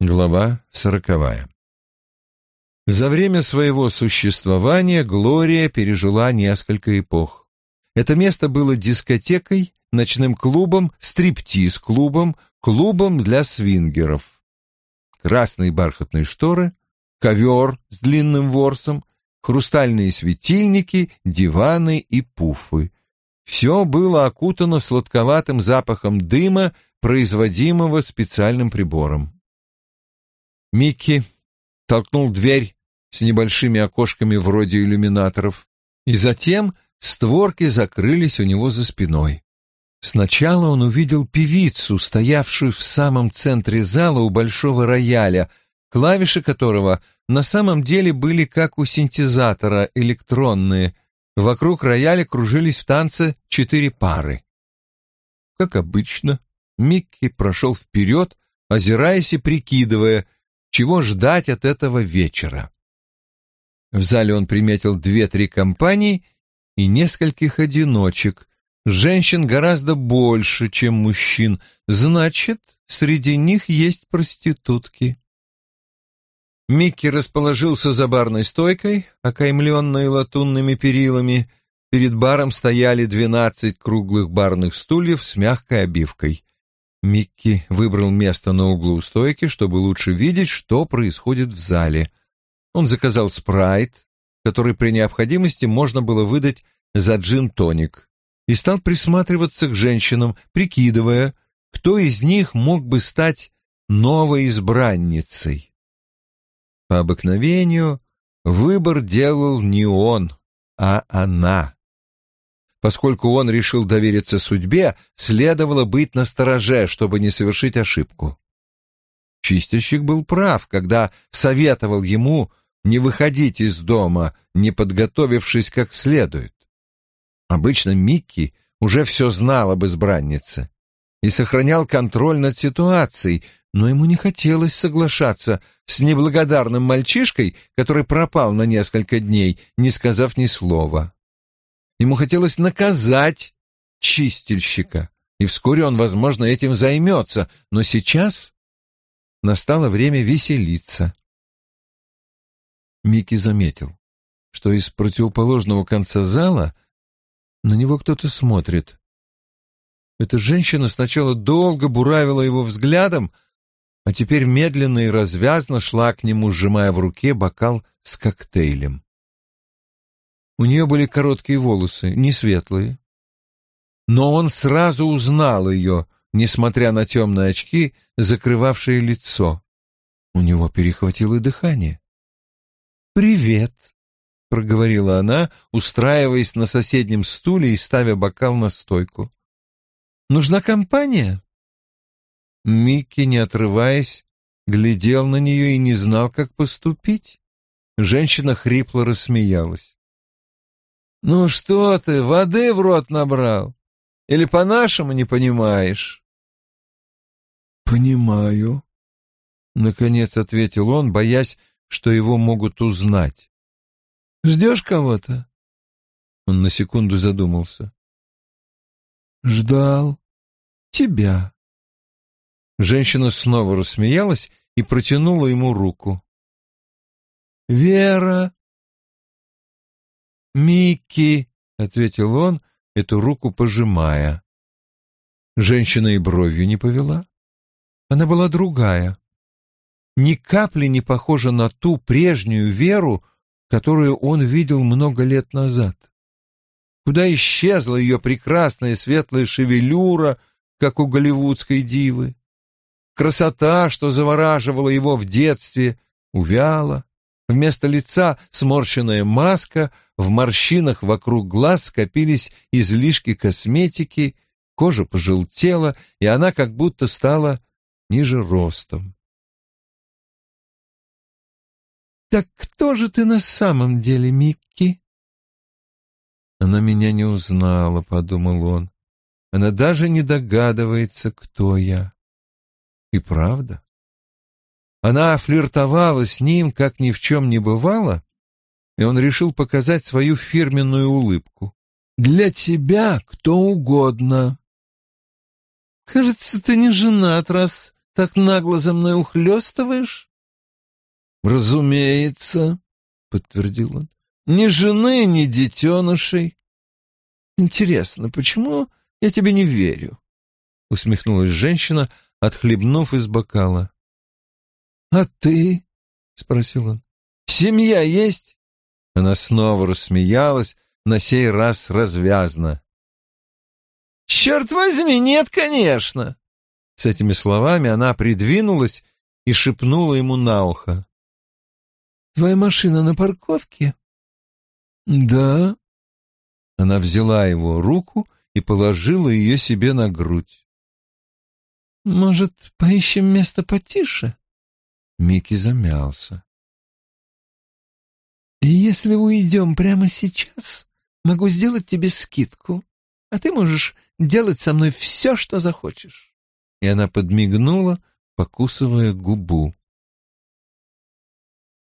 Глава сороковая. За время своего существования Глория пережила несколько эпох. Это место было дискотекой, ночным клубом, стриптиз-клубом, клубом для свингеров. Красные бархатные шторы, ковер с длинным ворсом, хрустальные светильники, диваны и пуфы. Все было окутано сладковатым запахом дыма, производимого специальным прибором. Микки толкнул дверь с небольшими окошками вроде иллюминаторов, и затем створки закрылись у него за спиной. Сначала он увидел певицу, стоявшую в самом центре зала у большого рояля, клавиши которого на самом деле были как у синтезатора, электронные. Вокруг рояля кружились в танце четыре пары. Как обычно, Микки прошел вперед, озираясь и прикидывая, чего ждать от этого вечера. В зале он приметил две-три компании и нескольких одиночек. Женщин гораздо больше, чем мужчин, значит, среди них есть проститутки. Микки расположился за барной стойкой, окаймленной латунными перилами. Перед баром стояли двенадцать круглых барных стульев с мягкой обивкой. Микки выбрал место на углу стойки, чтобы лучше видеть, что происходит в зале. Он заказал спрайт, который при необходимости можно было выдать за джин-тоник, и стал присматриваться к женщинам, прикидывая, кто из них мог бы стать новой избранницей. По обыкновению выбор делал не он, а она. Поскольку он решил довериться судьбе, следовало быть настороже, чтобы не совершить ошибку. Чистильщик был прав, когда советовал ему не выходить из дома, не подготовившись как следует. Обычно Микки уже все знал об избраннице и сохранял контроль над ситуацией, но ему не хотелось соглашаться с неблагодарным мальчишкой, который пропал на несколько дней, не сказав ни слова. Ему хотелось наказать чистильщика, и вскоре он, возможно, этим займется, но сейчас настало время веселиться. Микки заметил, что из противоположного конца зала на него кто-то смотрит. Эта женщина сначала долго буравила его взглядом, а теперь медленно и развязно шла к нему, сжимая в руке бокал с коктейлем. У нее были короткие волосы, не светлые. Но он сразу узнал ее, несмотря на темные очки, закрывавшие лицо. У него перехватило дыхание. «Привет», — проговорила она, устраиваясь на соседнем стуле и ставя бокал на стойку. «Нужна компания?» Микки, не отрываясь, глядел на нее и не знал, как поступить. Женщина хрипло рассмеялась. «Ну что ты, воды в рот набрал? Или по-нашему не понимаешь?» «Понимаю», — наконец ответил он, боясь, что его могут узнать. «Ждешь кого-то?» Он на секунду задумался. «Ждал тебя». Женщина снова рассмеялась и протянула ему руку. «Вера!» «Микки!» — ответил он, эту руку пожимая. Женщина и бровью не повела. Она была другая. Ни капли не похожа на ту прежнюю веру, которую он видел много лет назад. Куда исчезла ее прекрасная светлая шевелюра, как у голливудской дивы? Красота, что завораживала его в детстве, увяла. Вместо лица сморщенная маска, в морщинах вокруг глаз скопились излишки косметики, кожа пожелтела, и она как будто стала ниже ростом. «Так кто же ты на самом деле, Микки?» «Она меня не узнала», — подумал он. «Она даже не догадывается, кто я». И правда. Она флиртовала с ним, как ни в чем не бывало, и он решил показать свою фирменную улыбку. «Для тебя кто угодно». «Кажется, ты не женат, раз так нагло за мной ухлёстываешь?» «Разумеется», — подтвердил он. «Ни жены, ни детенышей». «Интересно, почему я тебе не верю?» — усмехнулась женщина, отхлебнув из бокала. «А ты?» — спросил он. «Семья есть?» Она снова рассмеялась, на сей раз развязно. «Черт возьми, нет, конечно!» С этими словами она придвинулась и шепнула ему на ухо. «Твоя машина на парковке?» «Да». Она взяла его руку и положила ее себе на грудь. «Может, поищем место потише?» Микки замялся. «Если уйдем прямо сейчас, могу сделать тебе скидку, а ты можешь делать со мной все, что захочешь». И она подмигнула, покусывая губу.